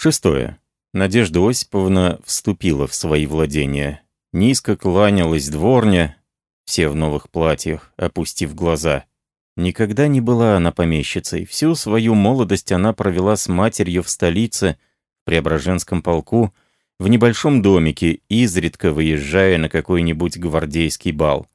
Шестое. Надежда Осиповна вступила в свои владения. Низко кланялась дворня, все в новых платьях, опустив глаза. Никогда не была она помещицей. Всю свою молодость она провела с матерью в столице, в Преображенском полку, в небольшом домике, изредка выезжая на какой-нибудь гвардейский бал.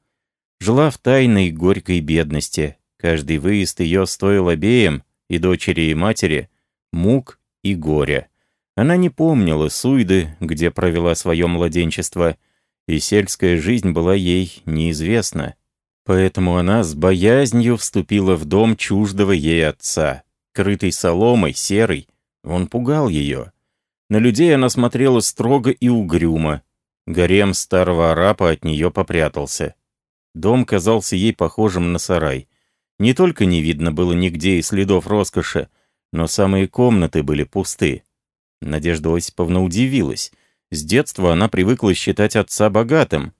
Жила в тайной горькой бедности. Каждый выезд ее стоил обеим, и дочери, и матери, мук и горя. Она не помнила Суйды, где провела свое младенчество, и сельская жизнь была ей неизвестна. Поэтому она с боязнью вступила в дом чуждого ей отца. Крытый соломой, серый, он пугал ее. На людей она смотрела строго и угрюмо. Гарем старого арапа от нее попрятался. Дом казался ей похожим на сарай. Не только не видно было нигде и следов роскоши, но самые комнаты были пусты. Надежда Осиповна удивилась. С детства она привыкла считать отца богатым.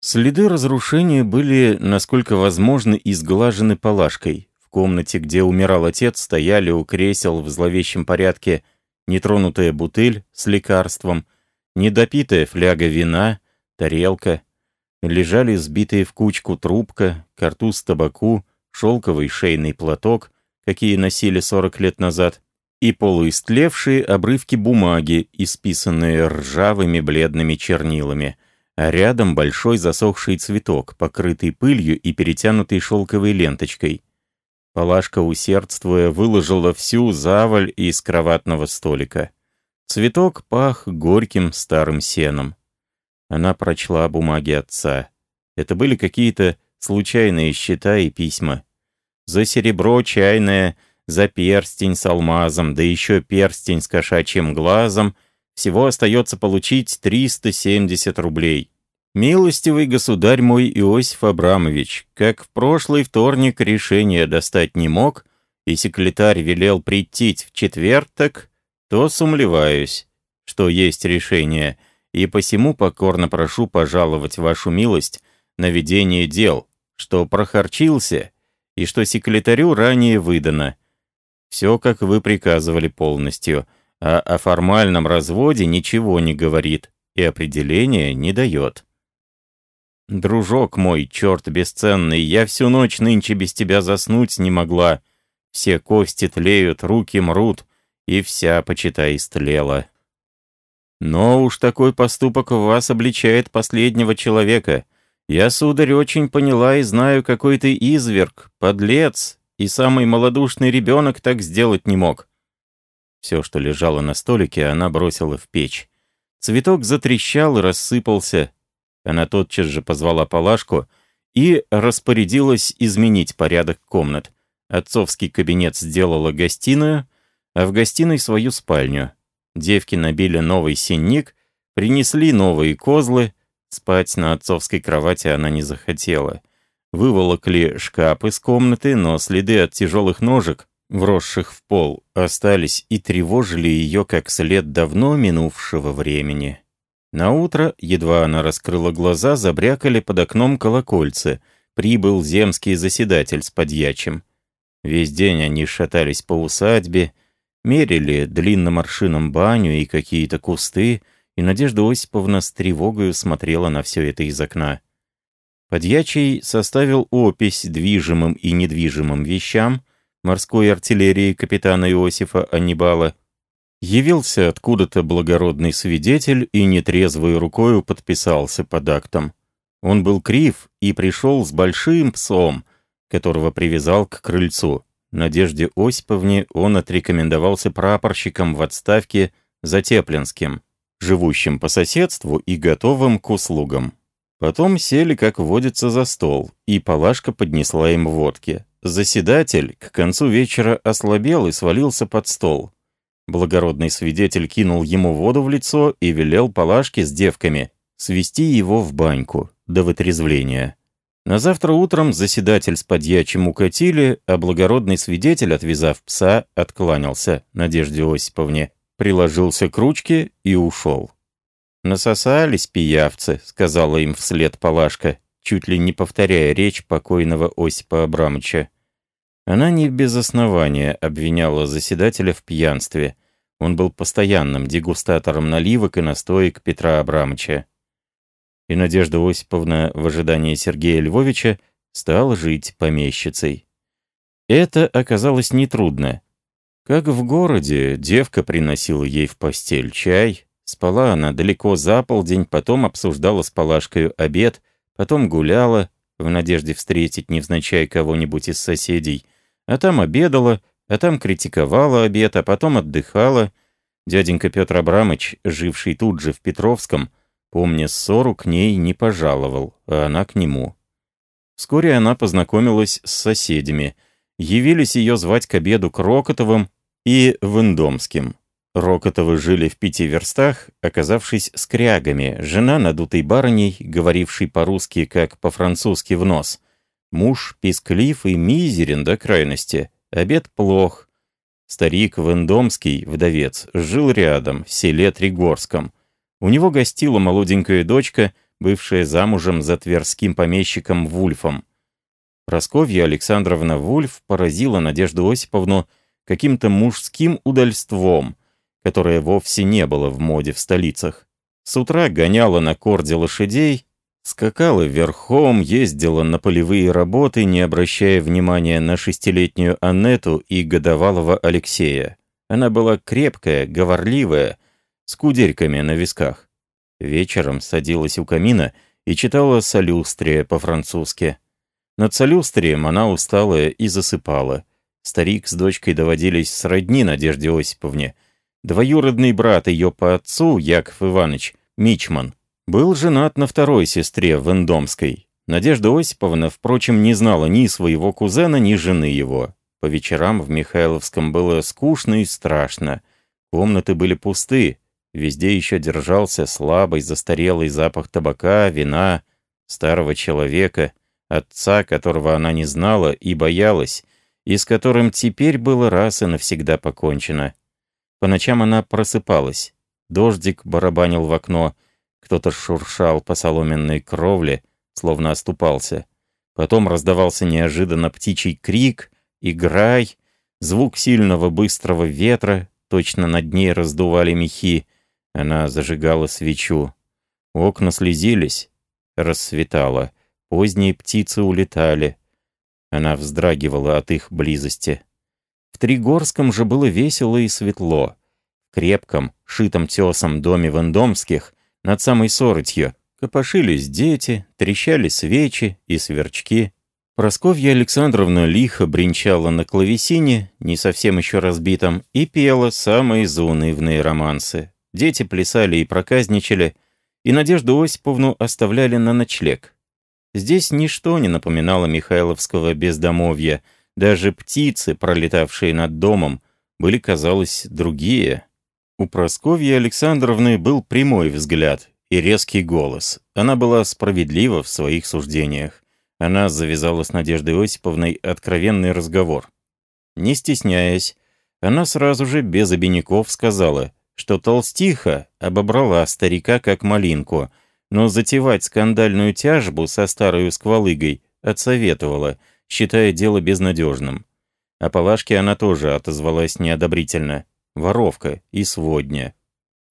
Следы разрушения были, насколько возможно, изглажены палашкой. В комнате, где умирал отец, стояли у кресел в зловещем порядке нетронутая бутыль с лекарством, недопитая фляга вина, тарелка. Лежали сбитые в кучку трубка, картуз табаку, шелковый шейный платок, какие носили 40 лет назад, и полуистлевшие обрывки бумаги, исписанные ржавыми бледными чернилами, а рядом большой засохший цветок, покрытый пылью и перетянутый шелковой ленточкой. Палашка, усердствуя, выложила всю заваль из кроватного столика. Цветок пах горьким старым сеном. Она прочла бумаги отца. Это были какие-то случайные счета и письма. За серебро чайное — за перстень с алмазом, да еще перстень с кошачьим глазом, всего остается получить 370 рублей. Милостивый государь мой Иосиф Абрамович, как в прошлый вторник решение достать не мог, и секретарь велел прийти в четверток, то сумлеваюсь, что есть решение, и посему покорно прошу пожаловать вашу милость на ведение дел, что прохорчился, и что секретарю ранее выдано, все, как вы приказывали полностью, а о формальном разводе ничего не говорит и определения не дает. Дружок мой, черт бесценный, я всю ночь нынче без тебя заснуть не могла. Все кости тлеют, руки мрут, и вся, почитай, истлела. Но уж такой поступок в вас обличает последнего человека. Я, сударь, очень поняла и знаю, какой ты изверг, подлец, и самый малодушный ребенок так сделать не мог. Все, что лежало на столике, она бросила в печь. Цветок затрещал и рассыпался. Она тотчас же позвала Палашку и распорядилась изменить порядок комнат. Отцовский кабинет сделала гостиную, а в гостиной свою спальню. Девки набили новый синник, принесли новые козлы. Спать на отцовской кровати она не захотела. Выволокли шкаф из комнаты, но следы от тяжелых ножек, вросших в пол, остались и тревожили ее как след давно минувшего времени. На утро, едва она раскрыла глаза, забрякали под окном колокольцы. Прибыл земский заседатель с подьячим. Весь день они шатались по усадьбе, мерили длинным аршином баню и какие-то кусты, и Надежда Осиповна с тревогою смотрела на все это из окна. Подьячий составил опись движимым и недвижимым вещам морской артиллерии капитана Иосифа Аннибала. Явился откуда-то благородный свидетель и нетрезвой рукою подписался под актом. Он был крив и пришел с большим псом, которого привязал к крыльцу. Надежде Осиповне он отрекомендовался прапорщиком в отставке Затеплинским, живущим по соседству и готовым к услугам. Потом сели, как водится, за стол, и Палашка поднесла им водки. Заседатель к концу вечера ослабел и свалился под стол. Благородный свидетель кинул ему воду в лицо и велел Палашке с девками свести его в баньку до вытрезвления. На завтра утром заседатель с подьячим укатили, а благородный свидетель, отвязав пса, откланялся Надежде Осиповне, приложился к ручке и ушел. «Насосались пиявцы», — сказала им вслед Палашка, чуть ли не повторяя речь покойного Осипа Абрамовича. Она не без основания обвиняла заседателя в пьянстве. Он был постоянным дегустатором наливок и настоек Петра Абрамовича. И Надежда Осиповна в ожидании Сергея Львовича стала жить помещицей. Это оказалось нетрудно. Как в городе, девка приносила ей в постель чай, спала она далеко за полдень, потом обсуждала с Палашкою обед, потом гуляла, в надежде встретить невзначай кого-нибудь из соседей, а там обедала, а там критиковала обед, а потом отдыхала. Дяденька Петр Абрамыч, живший тут же в Петровском, помня ссору, к ней не пожаловал, а она к нему. Вскоре она познакомилась с соседями. Явились ее звать к обеду Крокотовым и Вендомским. Рокотовы жили в пяти верстах, оказавшись скрягами, жена надутой барыней, говорившей по-русски, как по-французски в нос. Муж писклив и мизерен до крайности, обед плох. Старик Вендомский, вдовец, жил рядом, в селе Тригорском. У него гостила молоденькая дочка, бывшая замужем за тверским помещиком Вульфом. Просковья Александровна Вульф поразила Надежду Осиповну каким-то мужским удальством — которое вовсе не было в моде в столицах. С утра гоняла на корде лошадей, скакала верхом, ездила на полевые работы, не обращая внимания на шестилетнюю Аннету и годовалого Алексея. Она была крепкая, говорливая, с кудельками на висках. Вечером садилась у камина и читала «Солюстрия» по-французски. Над «Солюстрием» она усталая и засыпала. Старик с дочкой доводились сродни Надежде Осиповне — Двоюродный брат ее по отцу, Яков Иванович, Мичман, был женат на второй сестре Вендомской. Надежда Осиповна, впрочем, не знала ни своего кузена, ни жены его. По вечерам в Михайловском было скучно и страшно. Комнаты были пусты, везде еще держался слабый застарелый запах табака, вина, старого человека, отца, которого она не знала и боялась, и с которым теперь было раз и навсегда покончено. По ночам она просыпалась. Дождик барабанил в окно, кто-то шуршал по соломенной кровле, словно оступался. Потом раздавался неожиданно птичий крик, играй, звук сильного быстрого ветра, точно над ней раздували мехи. Она зажигала свечу. Окна слезились, рассветало, поздние птицы улетали. Она вздрагивала от их близости. В Тригорском же было весело и светло. В крепком, шитом тесом доме Вендомских, над самой Соротью, копошились дети, трещали свечи и сверчки. Просковья Александровна лихо бренчала на клавесине, не совсем еще разбитом, и пела самые заунывные романсы. Дети плясали и проказничали, и Надежду Осиповну оставляли на ночлег. Здесь ничто не напоминало Михайловского бездомовья — даже птицы, пролетавшие над домом, были, казалось, другие. У Просковьи Александровны был прямой взгляд и резкий голос. Она была справедлива в своих суждениях. Она завязала с Надеждой Осиповной откровенный разговор. Не стесняясь, она сразу же без обиняков сказала, что толстиха обобрала старика как малинку, но затевать скандальную тяжбу со старой сквалыгой отсоветовала — считая дело безнадежным. О Палашке она тоже отозвалась неодобрительно. Воровка и сводня.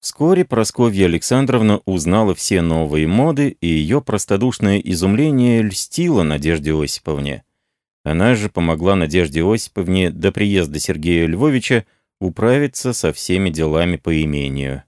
Вскоре Просковья Александровна узнала все новые моды, и ее простодушное изумление льстило Надежде Осиповне. Она же помогла Надежде Осиповне до приезда Сергея Львовича управиться со всеми делами по имению.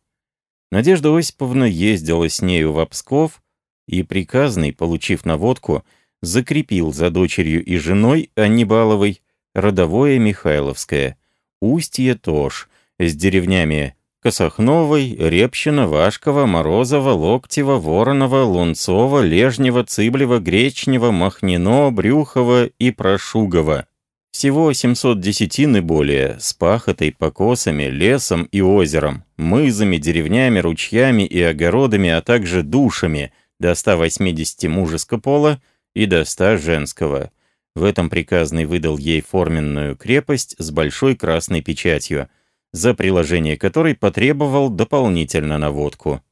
Надежда Осиповна ездила с нею в Псков, и приказный, получив наводку, закрепил за дочерью и женой Аннибаловой родовое Михайловское, Устье Тош, с деревнями Косохновой, Репщина, Вашкова, Морозова, Локтева, Воронова, Лунцова, Лежнева, Цыблева, Гречнева, Махнино, Брюхова и Прошугова. Всего 700 десятин и более, с пахотой, покосами, лесом и озером, мызами, деревнями, ручьями и огородами, а также душами. До 180 мужеского пола, и до ста женского. В этом приказный выдал ей форменную крепость с большой красной печатью, за приложение которой потребовал дополнительно наводку.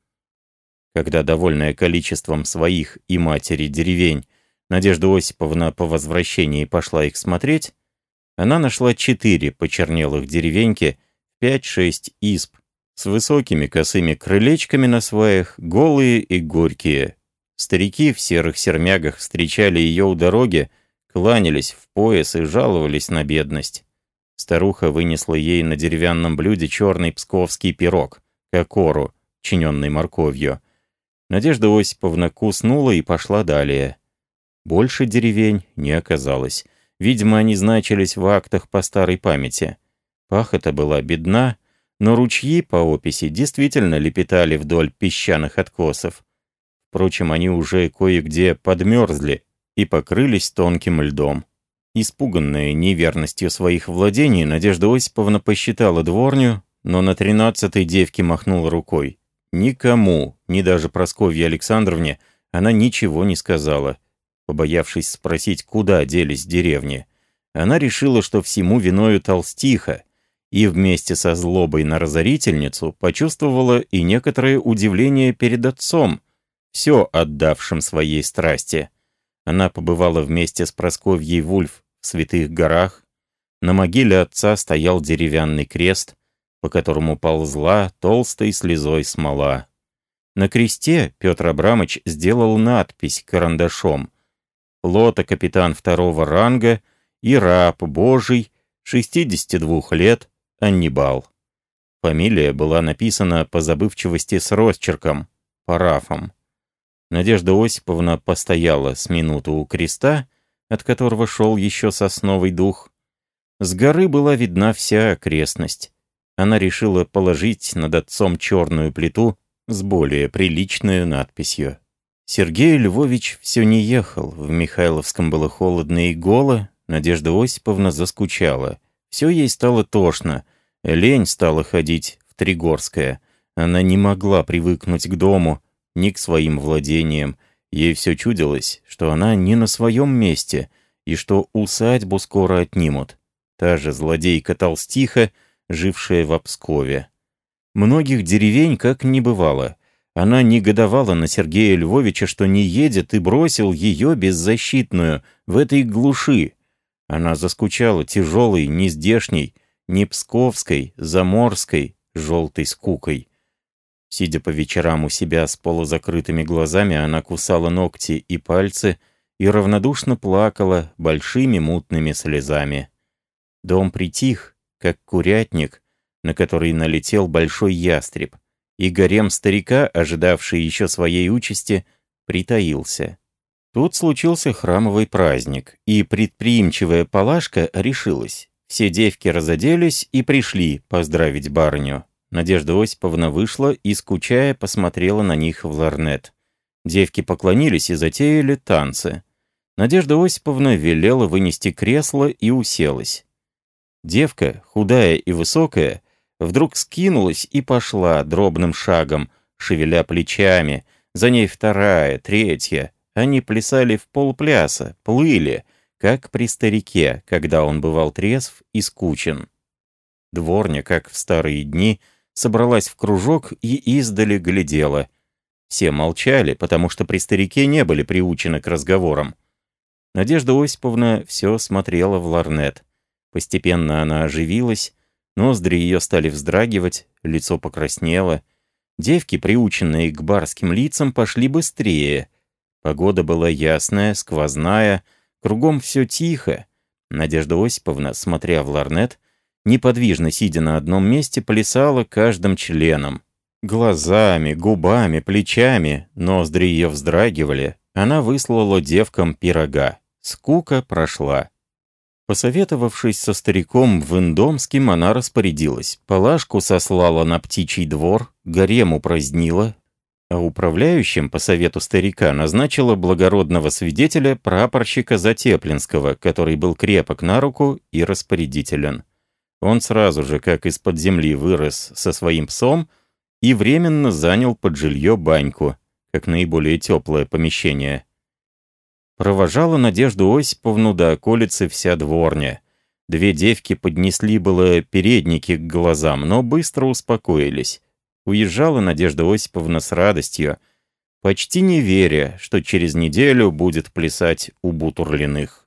Когда, довольная количеством своих и матери деревень, Надежда Осиповна по возвращении пошла их смотреть, она нашла четыре почернелых деревеньки пять-шесть изб, с высокими косыми крылечками на сваях, голые и горькие. Старики в серых сермягах встречали ее у дороги, кланялись в пояс и жаловались на бедность. Старуха вынесла ей на деревянном блюде черный псковский пирог, кокору, чиненный морковью. Надежда Осиповна куснула и пошла далее. Больше деревень не оказалось. Видимо, они значились в актах по старой памяти. Пахота была бедна, но ручьи по описи действительно лепетали вдоль песчаных откосов. Впрочем, они уже кое-где подмерзли и покрылись тонким льдом. Испуганная неверностью своих владений, Надежда Осиповна посчитала дворню, но на тринадцатой девке махнула рукой. Никому, ни даже Прасковье Александровне, она ничего не сказала, побоявшись спросить, куда делись деревни. Она решила, что всему виною толстиха, и вместе со злобой на разорительницу почувствовала и некоторое удивление перед отцом, все отдавшим своей страсти. Она побывала вместе с Просковьей Вульф в Святых горах. На могиле отца стоял деревянный крест, по которому ползла толстой слезой смола. На кресте Петр Абрамович сделал надпись карандашом «Лота капитан второго ранга и раб Божий, 62 лет, Аннибал». Фамилия была написана по забывчивости с росчерком, парафом. Надежда Осиповна постояла с минуту у креста, от которого шел еще сосновый дух. С горы была видна вся окрестность. Она решила положить над отцом черную плиту с более приличной надписью. Сергей Львович все не ехал, в Михайловском было холодно и голо, Надежда Осиповна заскучала. Все ей стало тошно, лень стала ходить в Тригорское. Она не могла привыкнуть к дому, ни к своим владениям. Ей все чудилось, что она не на своем месте, и что усадьбу скоро отнимут. Та же злодейка-толстиха, жившая в Обскове. Многих деревень как не бывало. Она негодовала на Сергея Львовича, что не едет, и бросил ее беззащитную в этой глуши. Она заскучала тяжелой, нездешней, не псковской, заморской, желтой скукой. Сидя по вечерам у себя с полузакрытыми глазами, она кусала ногти и пальцы и равнодушно плакала большими мутными слезами. Дом притих, как курятник, на который налетел большой ястреб, и гарем старика, ожидавший еще своей участи, притаился. Тут случился храмовый праздник, и предприимчивая Палашка решилась. Все девки разоделись и пришли поздравить барыню. Надежда Осиповна вышла и, скучая, посмотрела на них в ларнет. Девки поклонились и затеяли танцы. Надежда Осиповна велела вынести кресло и уселась. Девка, худая и высокая, вдруг скинулась и пошла дробным шагом, шевеля плечами. За ней вторая, третья. Они плясали в полпляса, плыли, как при старике, когда он бывал трезв и скучен. Дворня, как в старые дни, собралась в кружок и издали глядела. Все молчали, потому что при старике не были приучены к разговорам. Надежда Осиповна все смотрела в ларнет. Постепенно она оживилась, ноздри ее стали вздрагивать, лицо покраснело. Девки, приученные к барским лицам, пошли быстрее. Погода была ясная, сквозная, кругом все тихо. Надежда Осиповна, смотря в ларнет, неподвижно сидя на одном месте, плясала каждым членом. Глазами, губами, плечами, ноздри ее вздрагивали. Она выслала девкам пирога. Скука прошла. Посоветовавшись со стариком Виндомским, она распорядилась. Палашку сослала на птичий двор, гарем упразднила, а управляющим, по совету старика, назначила благородного свидетеля прапорщика Затеплинского, который был крепок на руку и распорядителен. Он сразу же, как из-под земли, вырос со своим псом и временно занял под жилье баньку, как наиболее теплое помещение. Провожала Надежду Осиповну до околицы вся дворня. Две девки поднесли было передники к глазам, но быстро успокоились. Уезжала Надежда Осиповна с радостью, почти не веря, что через неделю будет плясать у Бутурлиных.